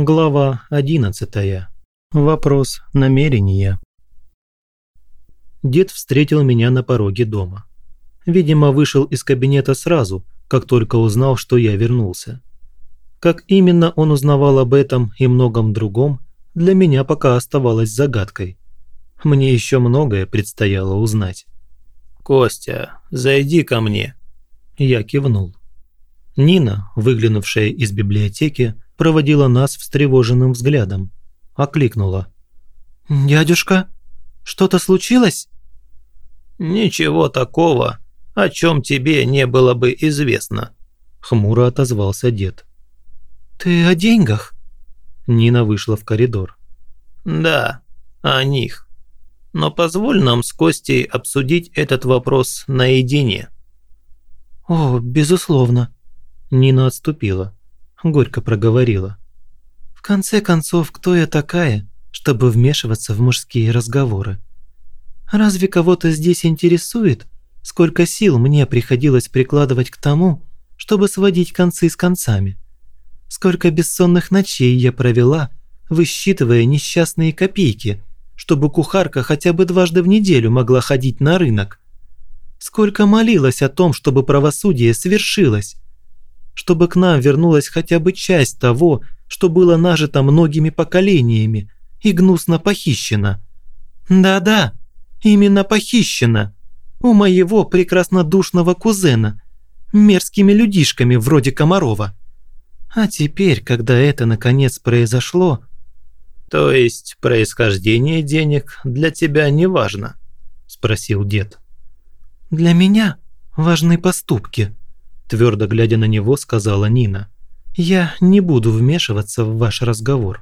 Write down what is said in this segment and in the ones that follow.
Глава 11. Вопрос намерения. Дед встретил меня на пороге дома. Видимо, вышел из кабинета сразу, как только узнал, что я вернулся. Как именно он узнавал об этом и многом другом, для меня пока оставалось загадкой. Мне еще многое предстояло узнать. «Костя, зайди ко мне». Я кивнул. Нина, выглянувшая из библиотеки, проводила нас встревоженным взглядом. Окликнула. «Дядюшка, что-то случилось?» «Ничего такого, о чем тебе не было бы известно», – хмуро отозвался дед. «Ты о деньгах?» Нина вышла в коридор. «Да, о них. Но позволь нам с Костей обсудить этот вопрос наедине». «О, безусловно». Нина отступила горько проговорила. «В конце концов, кто я такая, чтобы вмешиваться в мужские разговоры? Разве кого-то здесь интересует, сколько сил мне приходилось прикладывать к тому, чтобы сводить концы с концами? Сколько бессонных ночей я провела, высчитывая несчастные копейки, чтобы кухарка хотя бы дважды в неделю могла ходить на рынок? Сколько молилась о том, чтобы правосудие свершилось, чтобы к нам вернулась хотя бы часть того, что было нажито многими поколениями и гнусно похищено. Да-да, именно похищено. У моего прекраснодушного кузена, мерзкими людишками вроде Комарова. А теперь, когда это наконец произошло... То есть происхождение денег для тебя не важно? Спросил дед. Для меня важны поступки, Твердо глядя на него, сказала Нина. «Я не буду вмешиваться в ваш разговор.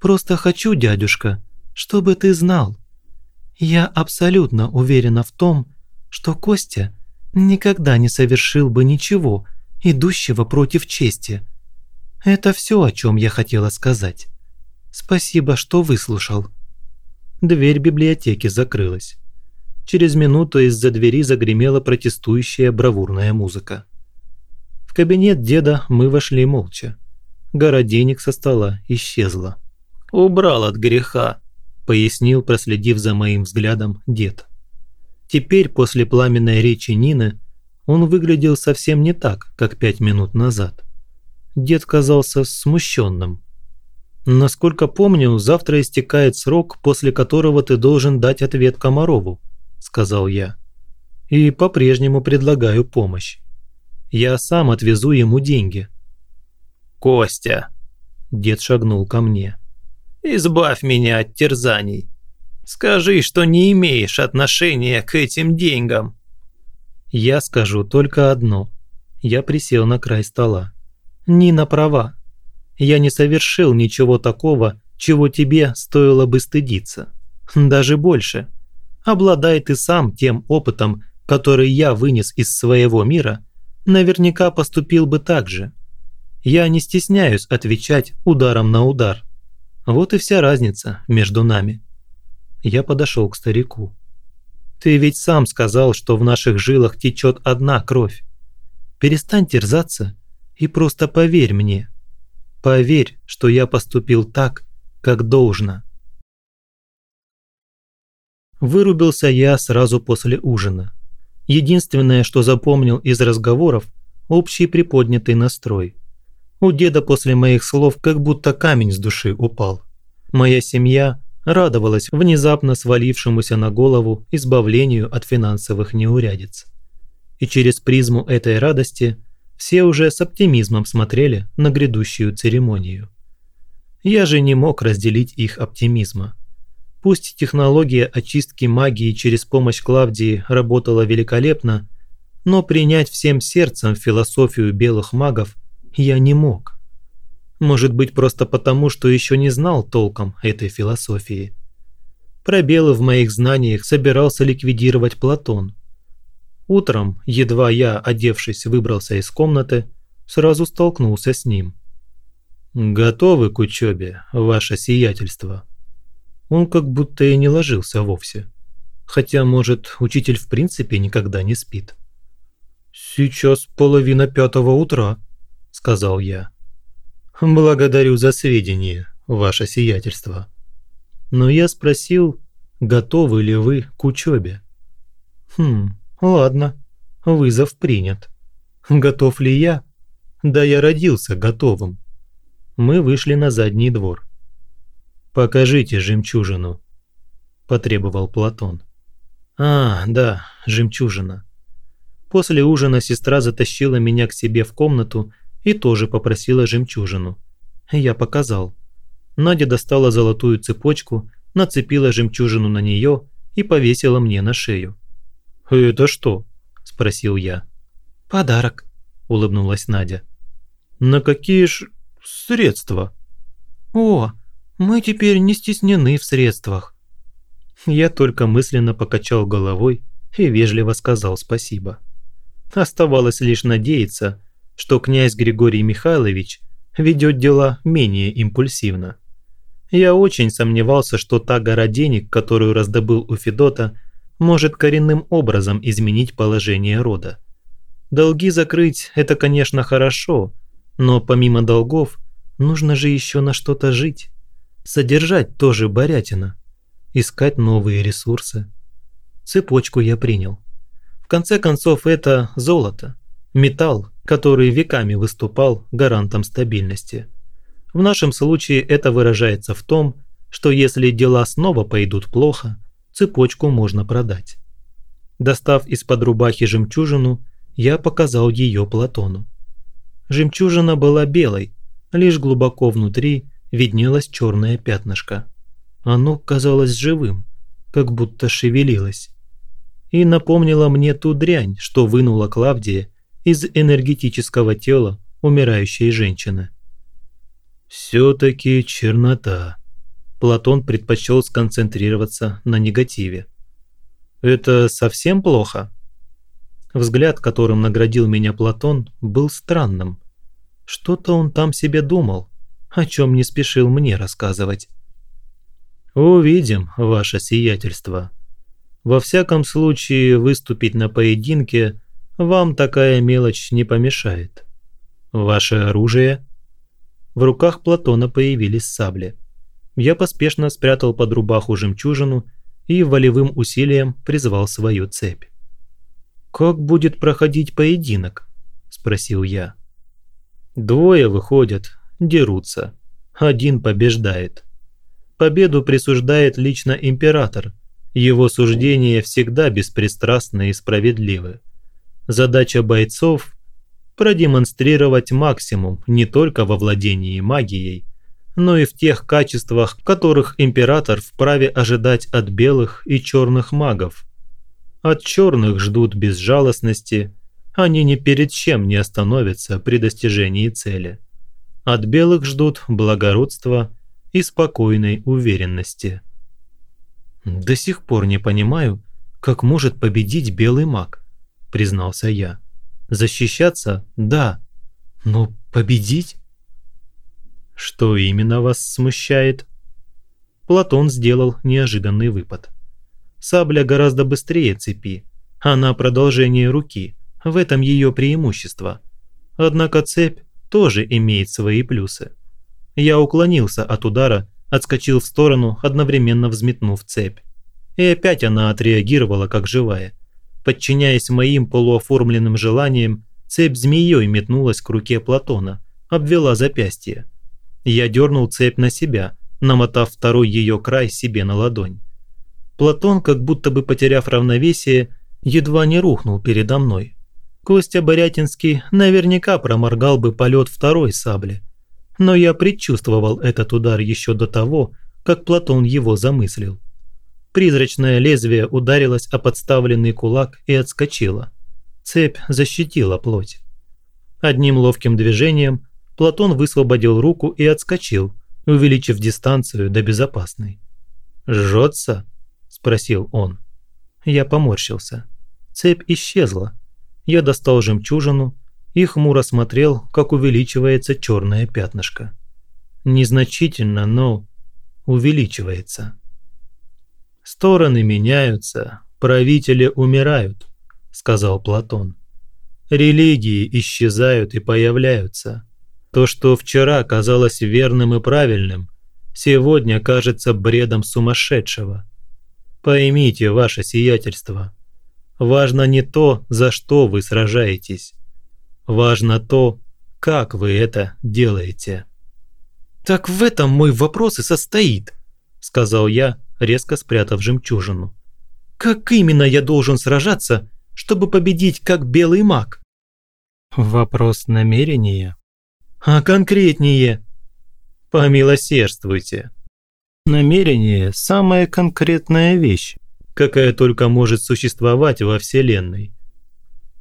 Просто хочу, дядюшка, чтобы ты знал. Я абсолютно уверена в том, что Костя никогда не совершил бы ничего, идущего против чести. Это все, о чем я хотела сказать. Спасибо, что выслушал». Дверь библиотеки закрылась. Через минуту из-за двери загремела протестующая бравурная музыка. В кабинет деда мы вошли молча. Гора денег со стола исчезла. «Убрал от греха», – пояснил, проследив за моим взглядом дед. Теперь, после пламенной речи Нины, он выглядел совсем не так, как пять минут назад. Дед казался смущенным. «Насколько помню, завтра истекает срок, после которого ты должен дать ответ Комарову», – сказал я. «И по-прежнему предлагаю помощь. Я сам отвезу ему деньги». «Костя!» Дед шагнул ко мне. «Избавь меня от терзаний. Скажи, что не имеешь отношения к этим деньгам». «Я скажу только одно». Я присел на край стола. «Нина права. Я не совершил ничего такого, чего тебе стоило бы стыдиться. Даже больше. Обладай ты сам тем опытом, который я вынес из своего мира – наверняка поступил бы так же. Я не стесняюсь отвечать ударом на удар. Вот и вся разница между нами. Я подошел к старику. Ты ведь сам сказал, что в наших жилах течет одна кровь. Перестань терзаться и просто поверь мне. Поверь, что я поступил так, как должно. Вырубился я сразу после ужина. Единственное, что запомнил из разговоров – общий приподнятый настрой. У деда после моих слов как будто камень с души упал. Моя семья радовалась внезапно свалившемуся на голову избавлению от финансовых неурядиц. И через призму этой радости все уже с оптимизмом смотрели на грядущую церемонию. Я же не мог разделить их оптимизма. Пусть технология очистки магии через помощь Клавдии работала великолепно, но принять всем сердцем философию белых магов я не мог. Может быть, просто потому, что еще не знал толком этой философии. Пробелы в моих знаниях собирался ликвидировать Платон. Утром, едва я, одевшись, выбрался из комнаты, сразу столкнулся с ним. «Готовы к учебе, ваше сиятельство?» Он как будто и не ложился вовсе. Хотя, может, учитель в принципе никогда не спит. «Сейчас половина пятого утра», – сказал я. «Благодарю за сведения, ваше сиятельство. Но я спросил, готовы ли вы к учебе?» «Хм, ладно, вызов принят. Готов ли я? Да я родился готовым». Мы вышли на задний двор. «Покажите жемчужину», – потребовал Платон. «А, да, жемчужина». После ужина сестра затащила меня к себе в комнату и тоже попросила жемчужину. Я показал. Надя достала золотую цепочку, нацепила жемчужину на нее и повесила мне на шею. «Это что?» – спросил я. «Подарок», – улыбнулась Надя. «На какие ж средства?» «О, мы теперь не стеснены в средствах». Я только мысленно покачал головой и вежливо сказал спасибо. Оставалось лишь надеяться, что князь Григорий Михайлович ведет дела менее импульсивно. Я очень сомневался, что та гора денег, которую раздобыл у Федота, может коренным образом изменить положение рода. Долги закрыть – это, конечно, хорошо, но помимо долгов нужно же еще на что-то жить. Содержать тоже Борятина. Искать новые ресурсы. Цепочку я принял. В конце концов, это золото. Металл, который веками выступал гарантом стабильности. В нашем случае это выражается в том, что если дела снова пойдут плохо, цепочку можно продать. Достав из-под рубахи жемчужину, я показал ее Платону. Жемчужина была белой, лишь глубоко внутри виднелось черное пятнышко. Оно казалось живым, как будто шевелилось. И напомнило мне ту дрянь, что вынула Клавдия из энергетического тела умирающей женщины. «Все-таки чернота», Платон предпочел сконцентрироваться на негативе. «Это совсем плохо?» Взгляд, которым наградил меня Платон, был странным. Что-то он там себе думал, о чем не спешил мне рассказывать. «Увидим, ваше сиятельство. Во всяком случае, выступить на поединке вам такая мелочь не помешает. Ваше оружие?» В руках Платона появились сабли. Я поспешно спрятал под рубаху жемчужину и волевым усилием призвал свою цепь. «Как будет проходить поединок?» – спросил я. Двое выходят, дерутся. Один побеждает. Победу присуждает лично император. Его суждения всегда беспристрастны и справедливы. Задача бойцов – продемонстрировать максимум не только во владении магией, но и в тех качествах, которых император вправе ожидать от белых и черных магов. От черных ждут безжалостности, они ни перед чем не остановятся при достижении цели. От белых ждут благородства и спокойной уверенности. «До сих пор не понимаю, как может победить белый маг», – признался я. «Защищаться – да, но победить?» «Что именно вас смущает?» Платон сделал неожиданный выпад. Сабля гораздо быстрее цепи. Она продолжение руки – в этом ее преимущество. Однако цепь тоже имеет свои плюсы. Я уклонился от удара, отскочил в сторону, одновременно взметнув цепь. И опять она отреагировала как живая. Подчиняясь моим полуоформленным желаниям, цепь змеей метнулась к руке Платона, обвела запястье. Я дернул цепь на себя, намотав второй ее край себе на ладонь. Платон, как будто бы потеряв равновесие, едва не рухнул передо мной. Костя Борятинский наверняка проморгал бы полет второй сабли. Но я предчувствовал этот удар еще до того, как Платон его замыслил. Призрачное лезвие ударилось о подставленный кулак и отскочило. Цепь защитила плоть. Одним ловким движением Платон высвободил руку и отскочил, увеличив дистанцию до безопасной. «Жжется?» – спросил он. Я поморщился. Цепь исчезла, я достал жемчужину и хмуро смотрел, как увеличивается черное пятнышко. Незначительно, но увеличивается. «Стороны меняются, правители умирают», – сказал Платон. «Религии исчезают и появляются. То, что вчера казалось верным и правильным, сегодня кажется бредом сумасшедшего. Поймите, ваше сиятельство, важно не то, за что вы сражаетесь. Важно то, как вы это делаете. «Так в этом мой вопрос и состоит», – сказал я, резко спрятав жемчужину. «Как именно я должен сражаться, чтобы победить как белый маг?» «Вопрос намерения», а конкретнее? Помилосердствуйте. Намерение – самая конкретная вещь, какая только может существовать во Вселенной.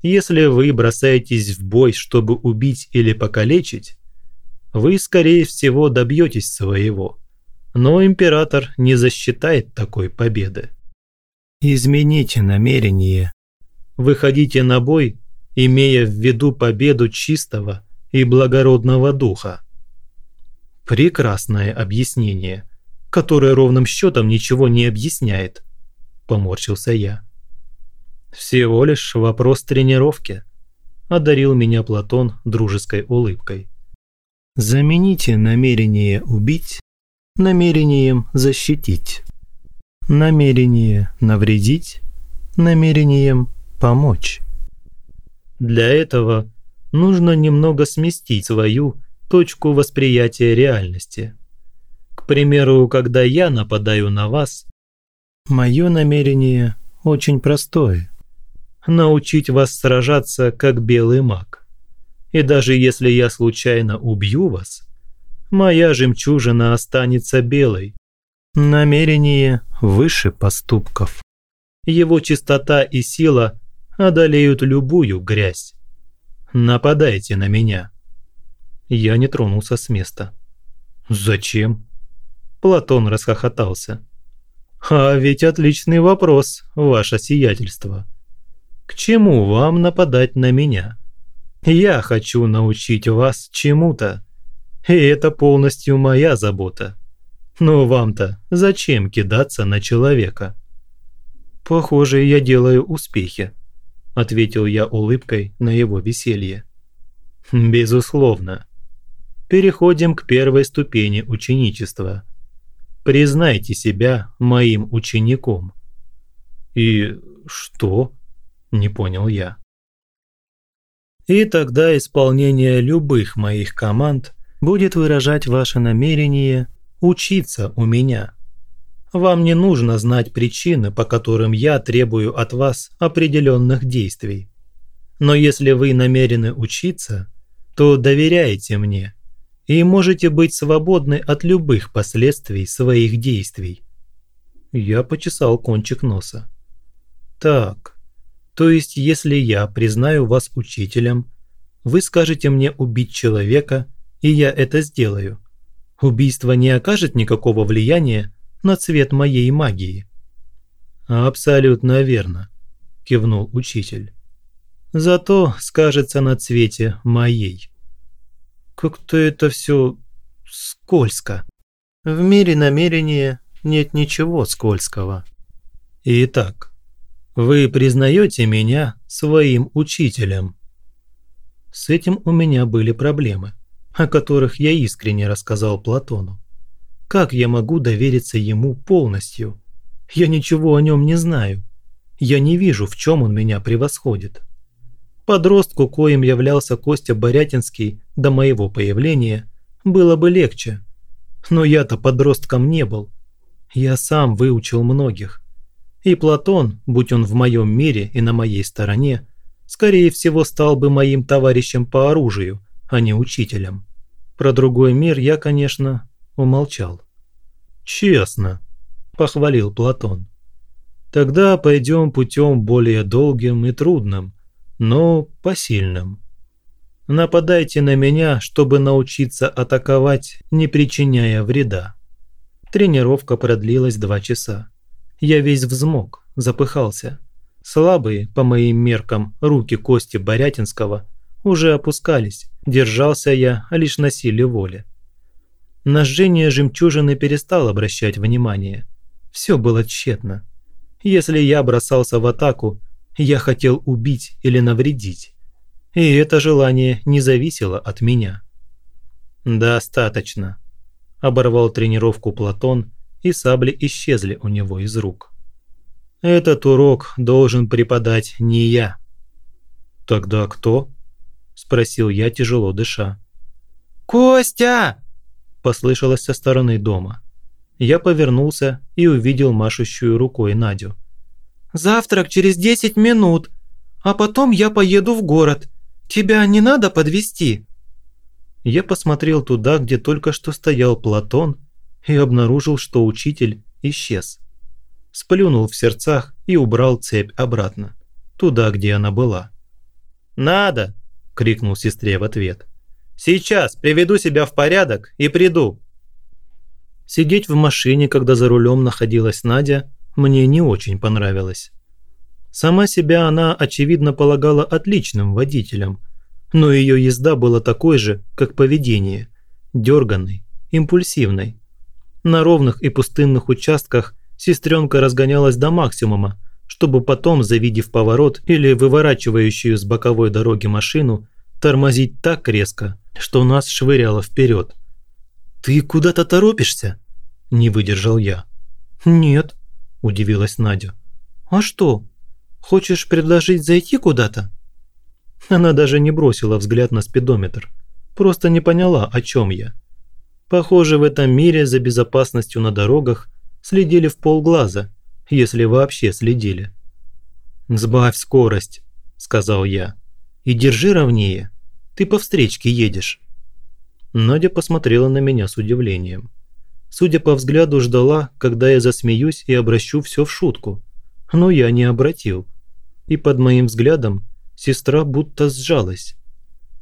Если вы бросаетесь в бой, чтобы убить или покалечить, вы, скорее всего, добьетесь своего. Но император не засчитает такой победы. Измените намерение. Выходите на бой, имея в виду победу чистого – и благородного духа. Прекрасное объяснение, которое ровным счетом ничего не объясняет, поморщился я. Всего лишь вопрос тренировки, одарил меня Платон дружеской улыбкой. Замените намерение убить намерением защитить. Намерение навредить намерением помочь. Для этого нужно немного сместить свою точку восприятия реальности. К примеру, когда я нападаю на вас, мое намерение очень простое – научить вас сражаться как белый маг. И даже если я случайно убью вас, моя жемчужина останется белой. Намерение выше поступков. Его чистота и сила одолеют любую грязь. Нападайте на меня». Я не тронулся с места. «Зачем?» Платон расхохотался. «А ведь отличный вопрос, ваше сиятельство. К чему вам нападать на меня? Я хочу научить вас чему-то, и это полностью моя забота. Но вам-то зачем кидаться на человека?» «Похоже, я делаю успехи», – ответил я улыбкой на его веселье. «Безусловно. Переходим к первой ступени ученичества. Признайте себя моим учеником». «И что?» – не понял я. И тогда исполнение любых моих команд будет выражать ваше намерение учиться у меня. Вам не нужно знать причины, по которым я требую от вас определенных действий. Но если вы намерены учиться, то доверяете мне и можете быть свободны от любых последствий своих действий. Я почесал кончик носа. Так, то есть если я признаю вас учителем, вы скажете мне убить человека, и я это сделаю. Убийство не окажет никакого влияния на цвет моей магии. «Абсолютно верно», – кивнул учитель. «Зато скажется на цвете моей». «Как-то это все скользко. В мире намерения нет ничего скользкого». «Итак, вы признаете меня своим учителем?» С этим у меня были проблемы, о которых я искренне рассказал Платону. Как я могу довериться ему полностью? Я ничего о нем не знаю. Я не вижу, в чем он меня превосходит. Подростку, коим являлся Костя Борятинский до моего появления, было бы легче. Но я-то подростком не был. Я сам выучил многих. И Платон, будь он в моем мире и на моей стороне, скорее всего стал бы моим товарищем по оружию, а не учителем. Про другой мир я, конечно, умолчал. «Честно», – похвалил Платон. «Тогда пойдем путем более долгим и трудным, но посильным. Нападайте на меня, чтобы научиться атаковать, не причиняя вреда». Тренировка продлилась два часа. Я весь взмок, запыхался. Слабые, по моим меркам, руки Кости Борятинского уже опускались, держался я лишь на силе воли. На жжение жемчужины перестал обращать внимание. Все было тщетно. Если я бросался в атаку, я хотел убить или навредить. И это желание не зависело от меня. «Достаточно», – оборвал тренировку Платон, и сабли исчезли у него из рук. «Этот урок должен преподать не я». «Тогда кто?» – спросил я, тяжело дыша. «Костя!» – послышалось со стороны дома. Я повернулся и увидел машущую рукой Надю. «Завтрак через десять минут, а потом я поеду в город. Тебя не надо подвести? Я посмотрел туда, где только что стоял Платон, и обнаружил, что учитель исчез. Сплюнул в сердцах и убрал цепь обратно, туда, где она была. «Надо!» – крикнул сестре в ответ. «Сейчас приведу себя в порядок и приду!» Сидеть в машине, когда за рулем находилась Надя, мне не очень понравилось. Сама себя она, очевидно, полагала отличным водителем, но ее езда была такой же, как поведение – дерганной, импульсивной. На ровных и пустынных участках сестренка разгонялась до максимума, чтобы потом, завидев поворот или выворачивающую с боковой дороги машину, тормозить так резко, что нас швыряло вперед. «Ты куда-то торопишься?» – не выдержал я. «Нет», – удивилась Надя. «А что?» Хочешь предложить зайти куда-то?» Она даже не бросила взгляд на спидометр. Просто не поняла, о чем я. Похоже, в этом мире за безопасностью на дорогах следили в полглаза, если вообще следили. «Сбавь скорость», – сказал я. «И держи ровнее. Ты по встречке едешь». Надя посмотрела на меня с удивлением. Судя по взгляду, ждала, когда я засмеюсь и обращу все в шутку но я не обратил. И под моим взглядом сестра будто сжалась.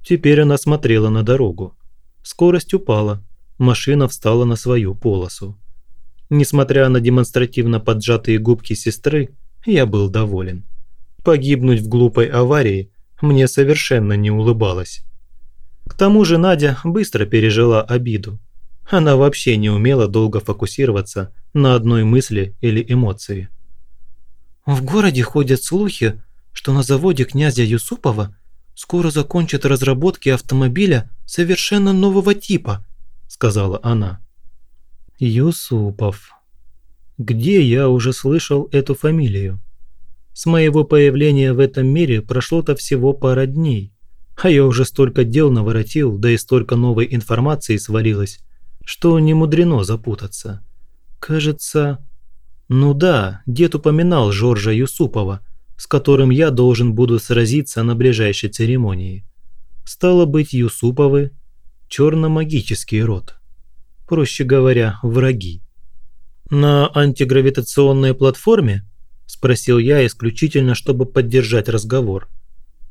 Теперь она смотрела на дорогу. Скорость упала, машина встала на свою полосу. Несмотря на демонстративно поджатые губки сестры, я был доволен. Погибнуть в глупой аварии мне совершенно не улыбалось. К тому же Надя быстро пережила обиду. Она вообще не умела долго фокусироваться на одной мысли или эмоции. В городе ходят слухи, что на заводе князя Юсупова скоро закончат разработки автомобиля совершенно нового типа», – сказала она. «Юсупов. Где я уже слышал эту фамилию? С моего появления в этом мире прошло-то всего пара дней, а я уже столько дел наворотил, да и столько новой информации свалилось, что не мудрено запутаться. Кажется, ну да, дед упоминал Жоржа Юсупова, с которым я должен буду сразиться на ближайшей церемонии. Стало быть, Юсуповы – черно-магический род. Проще говоря, враги. «На антигравитационной платформе?» – спросил я исключительно, чтобы поддержать разговор.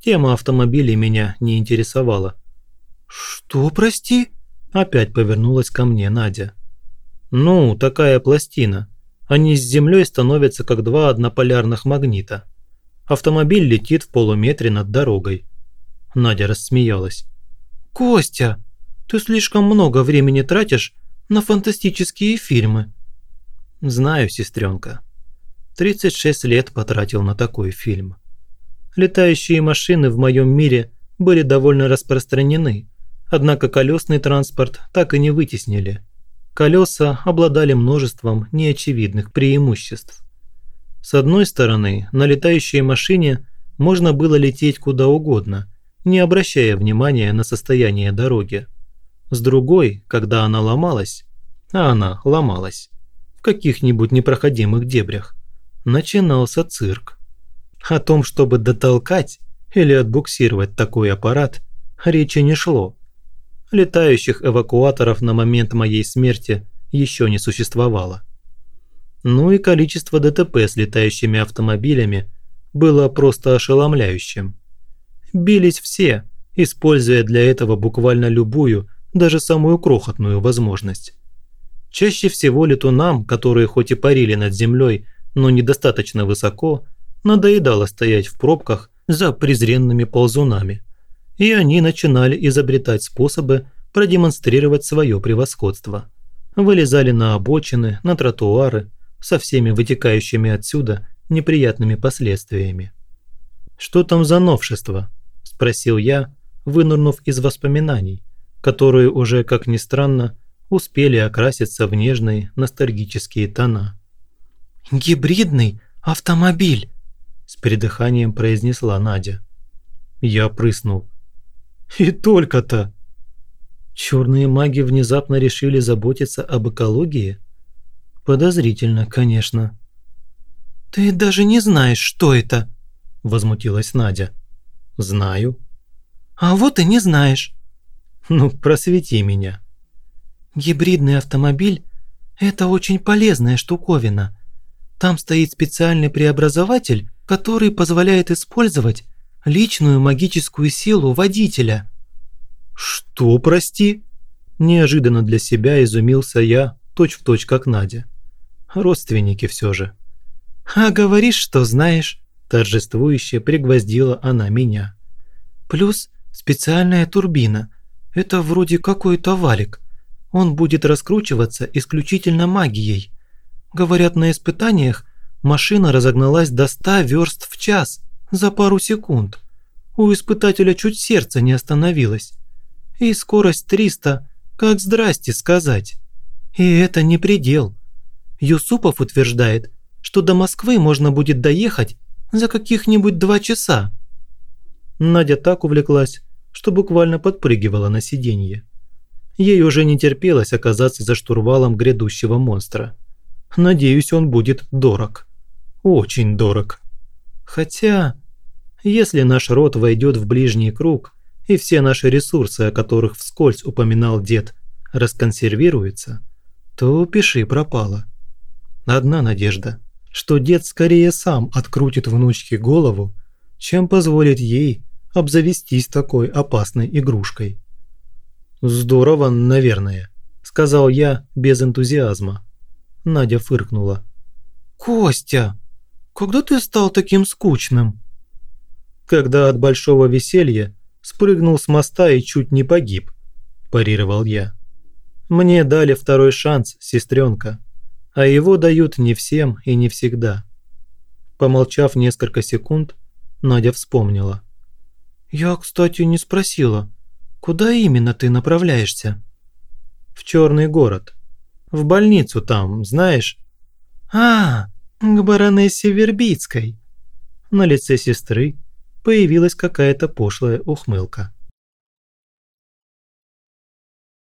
Тема автомобилей меня не интересовала. «Что, прости?» – опять повернулась ко мне Надя. «Ну, такая пластина», они с Землей становятся как два однополярных магнита. Автомобиль летит в полуметре над дорогой. Надя рассмеялась. «Костя, ты слишком много времени тратишь на фантастические фильмы». «Знаю, сестренка. 36 лет потратил на такой фильм. Летающие машины в моем мире были довольно распространены, однако колесный транспорт так и не вытеснили. Колеса обладали множеством неочевидных преимуществ. С одной стороны, на летающей машине можно было лететь куда угодно, не обращая внимания на состояние дороги. С другой, когда она ломалась, а она ломалась, в каких-нибудь непроходимых дебрях, начинался цирк. О том, чтобы дотолкать или отбуксировать такой аппарат, речи не шло. Летающих эвакуаторов на момент моей смерти еще не существовало. Ну и количество ДТП с летающими автомобилями было просто ошеломляющим. Бились все, используя для этого буквально любую, даже самую крохотную возможность. Чаще всего летунам, которые хоть и парили над землей, но недостаточно высоко, надоедало стоять в пробках за презренными ползунами и они начинали изобретать способы продемонстрировать свое превосходство. Вылезали на обочины, на тротуары, со всеми вытекающими отсюда неприятными последствиями. «Что там за новшество?» – спросил я, вынырнув из воспоминаний, которые уже, как ни странно, успели окраситься в нежные ностальгические тона. «Гибридный автомобиль!» – с придыханием произнесла Надя. Я прыснул. «И только-то!» Черные маги внезапно решили заботиться об экологии? Подозрительно, конечно. «Ты даже не знаешь, что это!» – возмутилась Надя. «Знаю». «А вот и не знаешь». «Ну, просвети меня». Гибридный автомобиль – это очень полезная штуковина. Там стоит специальный преобразователь, который позволяет использовать личную магическую силу водителя. «Что, прости?» Неожиданно для себя изумился я, точь-в-точь точь как Надя. Родственники все же. «А говоришь, что знаешь», – торжествующе пригвоздила она меня. «Плюс специальная турбина. Это вроде какой-то валик он будет раскручиваться исключительно магией. Говорят, на испытаниях машина разогналась до 100 верст в час за пару секунд. У испытателя чуть сердце не остановилось. И скорость 300, как здрасте сказать. И это не предел. Юсупов утверждает, что до Москвы можно будет доехать за каких-нибудь два часа. Надя так увлеклась, что буквально подпрыгивала на сиденье. Ей уже не терпелось оказаться за штурвалом грядущего монстра. Надеюсь, он будет дорог. Очень дорог. Хотя, если наш род войдет в ближний круг, и все наши ресурсы, о которых вскользь упоминал дед, расконсервируются, то пиши пропало. Одна надежда, что дед скорее сам открутит внучке голову, чем позволит ей обзавестись такой опасной игрушкой. «Здорово, наверное», – сказал я без энтузиазма. Надя фыркнула. «Костя, когда ты стал таким скучным?» «Когда от большого веселья спрыгнул с моста и чуть не погиб», – парировал я. «Мне дали второй шанс, сестренка, а его дают не всем и не всегда». Помолчав несколько секунд, Надя вспомнила. «Я, кстати, не спросила, Куда именно ты направляешься?» «В Черный город. В больницу там, знаешь?» «А, к баронессе Вербицкой». На лице сестры появилась какая-то пошлая ухмылка.